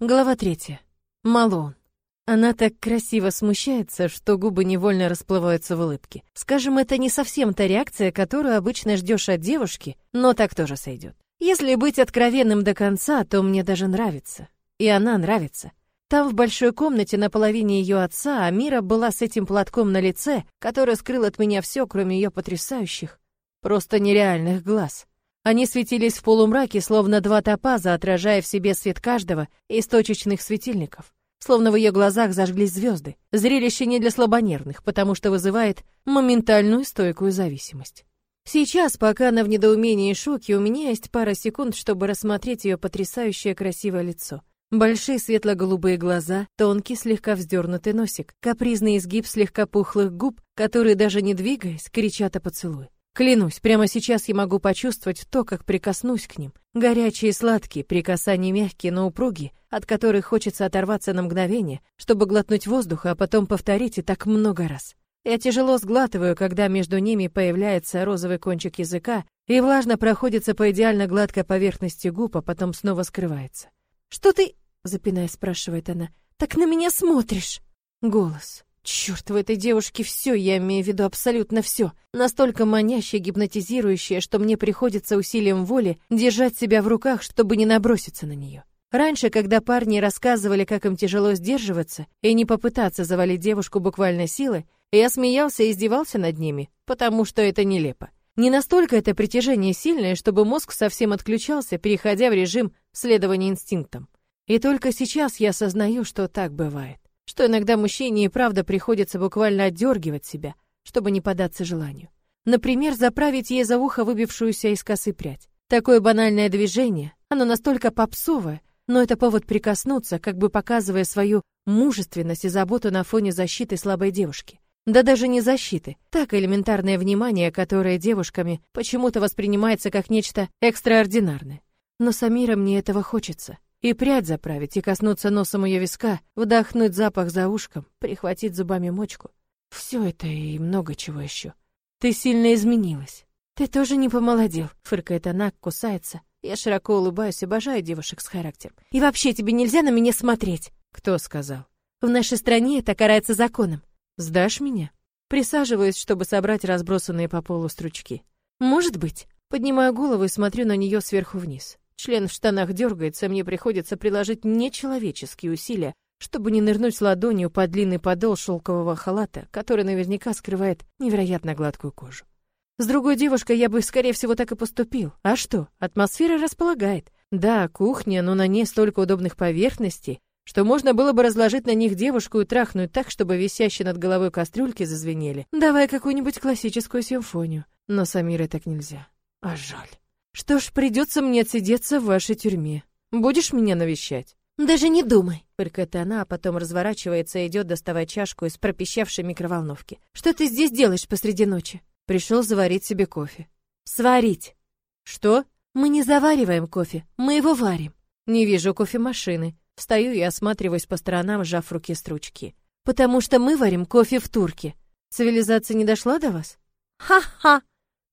Глава третья. Малон. Она так красиво смущается, что губы невольно расплываются в улыбке. Скажем, это не совсем та реакция, которую обычно ждешь от девушки, но так тоже сойдет. Если быть откровенным до конца, то мне даже нравится. И она нравится. Там, в большой комнате на половине ее отца, Амира была с этим платком на лице, который скрыл от меня все, кроме ее потрясающих, просто нереальных глаз. Они светились в полумраке, словно два топаза, отражая в себе свет каждого из точечных светильников. Словно в ее глазах зажглись звезды. Зрелище не для слабонервных, потому что вызывает моментальную стойкую зависимость. Сейчас, пока она в недоумении и шоке, у меня есть пара секунд, чтобы рассмотреть ее потрясающее красивое лицо. Большие светло-голубые глаза, тонкий, слегка вздернутый носик, капризный изгиб слегка пухлых губ, которые даже не двигаясь, кричат о поцелуе. Клянусь, прямо сейчас я могу почувствовать то, как прикоснусь к ним. Горячие и сладкие, прикасания мягкие, но упругие, от которых хочется оторваться на мгновение, чтобы глотнуть воздуха, а потом повторить и так много раз. Я тяжело сглатываю, когда между ними появляется розовый кончик языка и влажно проходится по идеально гладкой поверхности губ, а потом снова скрывается. «Что ты...» — запинаясь, спрашивает она. «Так на меня смотришь?» Голос. Черт, в этой девушке все, я имею в виду абсолютно все. Настолько манящее, гипнотизирующее, что мне приходится усилием воли держать себя в руках, чтобы не наброситься на нее. Раньше, когда парни рассказывали, как им тяжело сдерживаться и не попытаться завалить девушку буквально силой, я смеялся и издевался над ними, потому что это нелепо. Не настолько это притяжение сильное, чтобы мозг совсем отключался, переходя в режим следования инстинктам. И только сейчас я осознаю, что так бывает что иногда мужчине и правда приходится буквально отдергивать себя, чтобы не поддаться желанию. Например, заправить ей за ухо выбившуюся из косы прядь. Такое банальное движение, оно настолько попсовое, но это повод прикоснуться, как бы показывая свою мужественность и заботу на фоне защиты слабой девушки. Да даже не защиты, так элементарное внимание, которое девушками почему-то воспринимается как нечто экстраординарное. Но Самира мне этого хочется и прядь заправить, и коснуться носом ее виска, вдохнуть запах за ушком, прихватить зубами мочку. Все это и много чего еще. Ты сильно изменилась. Ты тоже не помолодел, фыркает она, кусается. Я широко улыбаюсь, обожаю девушек с характером. И вообще тебе нельзя на меня смотреть. Кто сказал? В нашей стране это карается законом. Сдашь меня? Присаживаюсь, чтобы собрать разбросанные по полу стручки. Может быть. Поднимаю голову и смотрю на нее сверху вниз. Член в штанах дергается, мне приходится приложить нечеловеческие усилия, чтобы не нырнуть ладонью под длинный подол шелкового халата, который наверняка скрывает невероятно гладкую кожу. С другой девушкой я бы, скорее всего, так и поступил. А что? Атмосфера располагает. Да, кухня, но на ней столько удобных поверхностей, что можно было бы разложить на них девушку и трахнуть так, чтобы висящие над головой кастрюльки зазвенели. Давай какую-нибудь классическую симфонию. Но с Амирой так нельзя. А жаль. Что ж, придется мне отсидеться в вашей тюрьме. Будешь меня навещать? Даже не думай, фыркает она, а потом разворачивается и идет доставать чашку из пропищавшей микроволновки. Что ты здесь делаешь посреди ночи? Пришел заварить себе кофе. Сварить. Что? Мы не завариваем кофе, мы его варим. Не вижу кофемашины. Встаю и осматриваюсь по сторонам, сжав в руке стручки. Потому что мы варим кофе в турке. Цивилизация не дошла до вас? Ха-ха,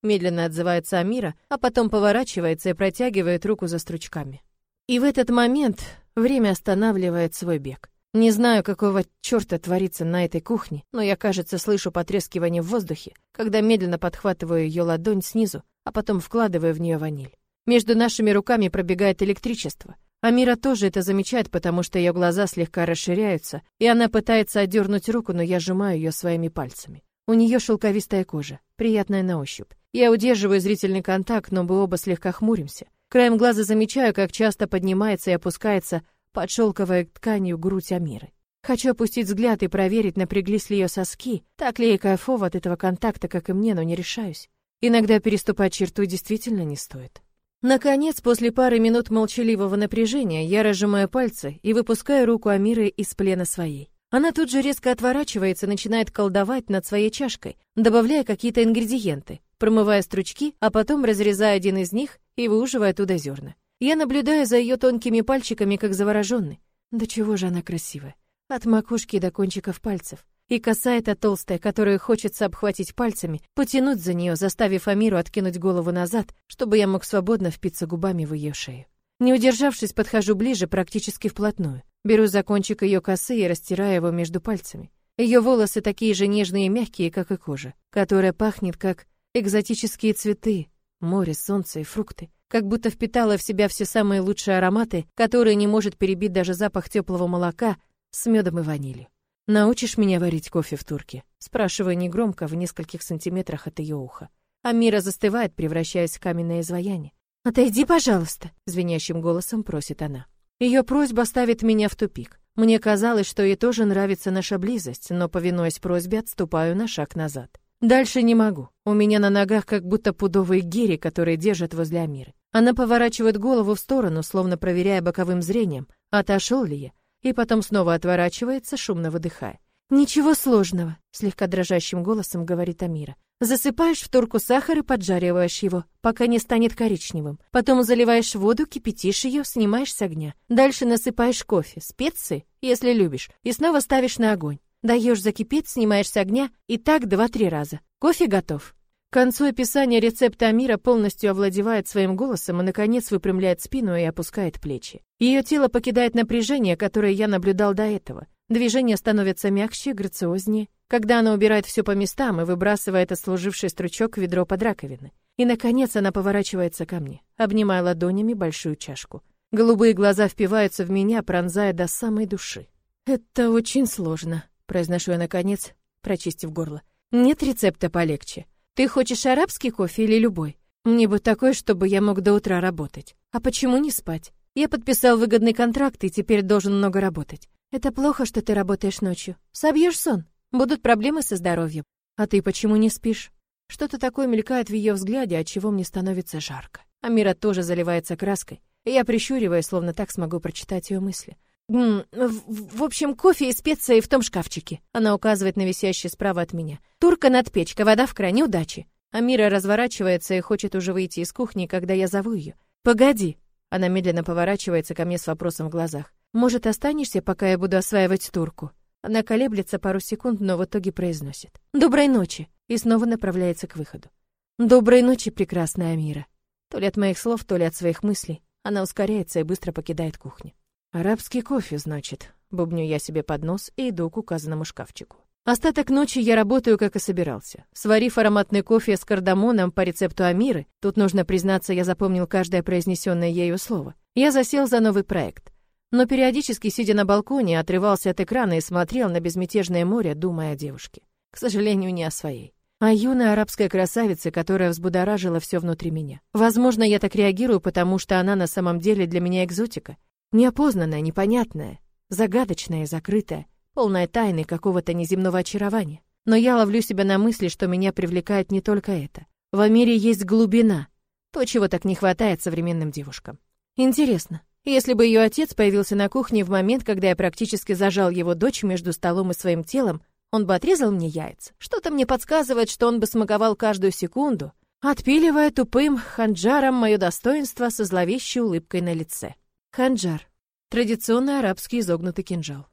Медленно отзывается Амира, а потом поворачивается и протягивает руку за стручками. И в этот момент время останавливает свой бег. Не знаю, какого черта творится на этой кухне, но я, кажется, слышу потрескивание в воздухе, когда медленно подхватываю ее ладонь снизу, а потом вкладываю в нее ваниль. Между нашими руками пробегает электричество. Амира тоже это замечает, потому что ее глаза слегка расширяются, и она пытается отдернуть руку, но я сжимаю ее своими пальцами. У нее шелковистая кожа, приятная на ощупь. Я удерживаю зрительный контакт, но мы оба слегка хмуримся. Краем глаза замечаю, как часто поднимается и опускается под шелковой тканью грудь Амиры. Хочу опустить взгляд и проверить, напряглись ли ее соски, так ли ей кайфово от этого контакта, как и мне, но не решаюсь. Иногда переступать черту действительно не стоит. Наконец, после пары минут молчаливого напряжения, я разжимаю пальцы и выпускаю руку Амиры из плена своей. Она тут же резко отворачивается начинает колдовать над своей чашкой, добавляя какие-то ингредиенты, промывая стручки, а потом разрезая один из них и выуживая оттуда зерна. Я наблюдаю за ее тонкими пальчиками, как завороженный. Да чего же она красивая. От макушки до кончиков пальцев. И коса эта толстая, которую хочется обхватить пальцами, потянуть за нее, заставив Амиру откинуть голову назад, чтобы я мог свободно впиться губами в ее шею. Не удержавшись, подхожу ближе, практически вплотную. Беру за кончик ее косы и растираю его между пальцами. Ее волосы такие же нежные и мягкие, как и кожа, которая пахнет как экзотические цветы, море, солнце и фрукты. Как будто впитала в себя все самые лучшие ароматы, которые не может перебить даже запах теплого молока с медом и ванилью. «Научишь меня варить кофе в турке?» Спрашиваю негромко, в нескольких сантиметрах от ее уха. Амира застывает, превращаясь в каменное изваяние. «Отойди, пожалуйста», — звенящим голосом просит она. Ее просьба ставит меня в тупик. Мне казалось, что ей тоже нравится наша близость, но, повинуясь просьбе, отступаю на шаг назад. Дальше не могу. У меня на ногах как будто пудовые гири, которые держат возле Амиры. Она поворачивает голову в сторону, словно проверяя боковым зрением, отошел ли я, и потом снова отворачивается, шумно выдыхая. «Ничего сложного», — слегка дрожащим голосом говорит Амира. Засыпаешь в турку сахар и поджариваешь его, пока не станет коричневым. Потом заливаешь воду, кипятишь ее, снимаешь с огня. Дальше насыпаешь кофе, специи, если любишь, и снова ставишь на огонь. Даешь закипеть, снимаешь с огня, и так два-три раза. Кофе готов. К концу описания рецепта Амира полностью овладевает своим голосом и, наконец, выпрямляет спину и опускает плечи. Ее тело покидает напряжение, которое я наблюдал до этого. Движения становятся мягче, грациознее когда она убирает все по местам и выбрасывает отслуживший стручок в ведро под раковиной. И, наконец, она поворачивается ко мне, обнимая ладонями большую чашку. Голубые глаза впиваются в меня, пронзая до самой души. «Это очень сложно», — произношу я, наконец, прочистив горло. «Нет рецепта полегче. Ты хочешь арабский кофе или любой? Мне бы такой, чтобы я мог до утра работать. А почему не спать? Я подписал выгодный контракт и теперь должен много работать. Это плохо, что ты работаешь ночью. Собьешь сон?» Будут проблемы со здоровьем. А ты почему не спишь? Что-то такое мелькает в ее взгляде, от чего мне становится жарко. Амира тоже заливается краской. Я прищуриваюсь, словно так смогу прочитать ее мысли. «М в, в общем, кофе и специи в том шкафчике. Она указывает на висящий справа от меня. Турка над печкой, вода в кране, удачи. Амира разворачивается и хочет уже выйти из кухни, когда я зову ее. Погоди. Она медленно поворачивается ко мне с вопросом в глазах. Может, останешься, пока я буду осваивать турку? Она колеблется пару секунд, но в итоге произносит. «Доброй ночи!» и снова направляется к выходу. «Доброй ночи, прекрасная Амира!» То ли от моих слов, то ли от своих мыслей. Она ускоряется и быстро покидает кухню. «Арабский кофе, значит», — бубню я себе под нос и иду к указанному шкафчику. Остаток ночи я работаю, как и собирался. Сварив ароматный кофе с кардамоном по рецепту Амиры, тут нужно признаться, я запомнил каждое произнесенное ею слово. Я засел за новый проект но периодически, сидя на балконе, отрывался от экрана и смотрел на безмятежное море, думая о девушке. К сожалению, не о своей. А юная арабская красавица, которая взбудоражила все внутри меня. Возможно, я так реагирую, потому что она на самом деле для меня экзотика. Неопознанная, непонятная, загадочная и закрытая, полная тайны какого-то неземного очарования. Но я ловлю себя на мысли, что меня привлекает не только это. В мире есть глубина, то, чего так не хватает современным девушкам. Интересно, если бы ее отец появился на кухне в момент, когда я практически зажал его дочь между столом и своим телом, он бы отрезал мне яйца. Что-то мне подсказывает, что он бы смаковал каждую секунду, отпиливая тупым ханджаром мое достоинство со зловещей улыбкой на лице. Ханджар. Традиционный арабский изогнутый кинжал.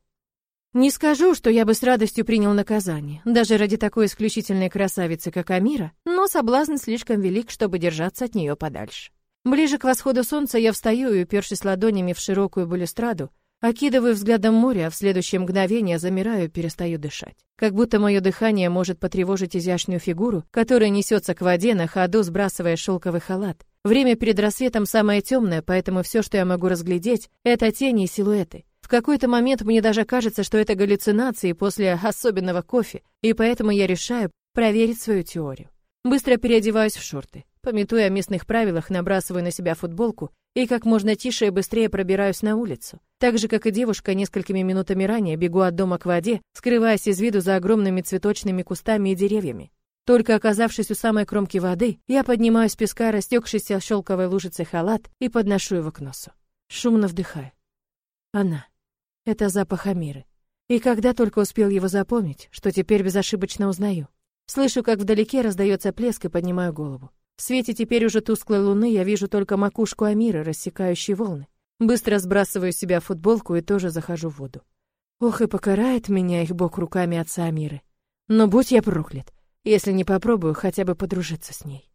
Не скажу, что я бы с радостью принял наказание, даже ради такой исключительной красавицы, как Амира, но соблазн слишком велик, чтобы держаться от нее подальше. Ближе к восходу солнца я встаю и, упершись ладонями в широкую балюстраду, окидываю взглядом море, а в следующее мгновение замираю и перестаю дышать. Как будто мое дыхание может потревожить изящную фигуру, которая несется к воде на ходу, сбрасывая шелковый халат. Время перед рассветом самое темное, поэтому все, что я могу разглядеть, это тени и силуэты. В какой-то момент мне даже кажется, что это галлюцинации после особенного кофе, и поэтому я решаю проверить свою теорию. Быстро переодеваюсь в шорты. Пометуя о местных правилах, набрасываю на себя футболку и как можно тише и быстрее пробираюсь на улицу. Так же, как и девушка, несколькими минутами ранее бегу от дома к воде, скрываясь из виду за огромными цветочными кустами и деревьями. Только оказавшись у самой кромки воды, я поднимаю с песка растекшийся шелковой лужицей халат и подношу его к носу. Шумно вдыхаю. Она. Это запах Амиры. И когда только успел его запомнить, что теперь безошибочно узнаю. Слышу, как вдалеке раздается плеск и поднимаю голову. В свете теперь уже тусклой луны я вижу только макушку Амира, рассекающей волны. Быстро сбрасываю с себя футболку и тоже захожу в воду. Ох, и покарает меня их бог руками отца Амиры. Но будь я проклят, если не попробую хотя бы подружиться с ней.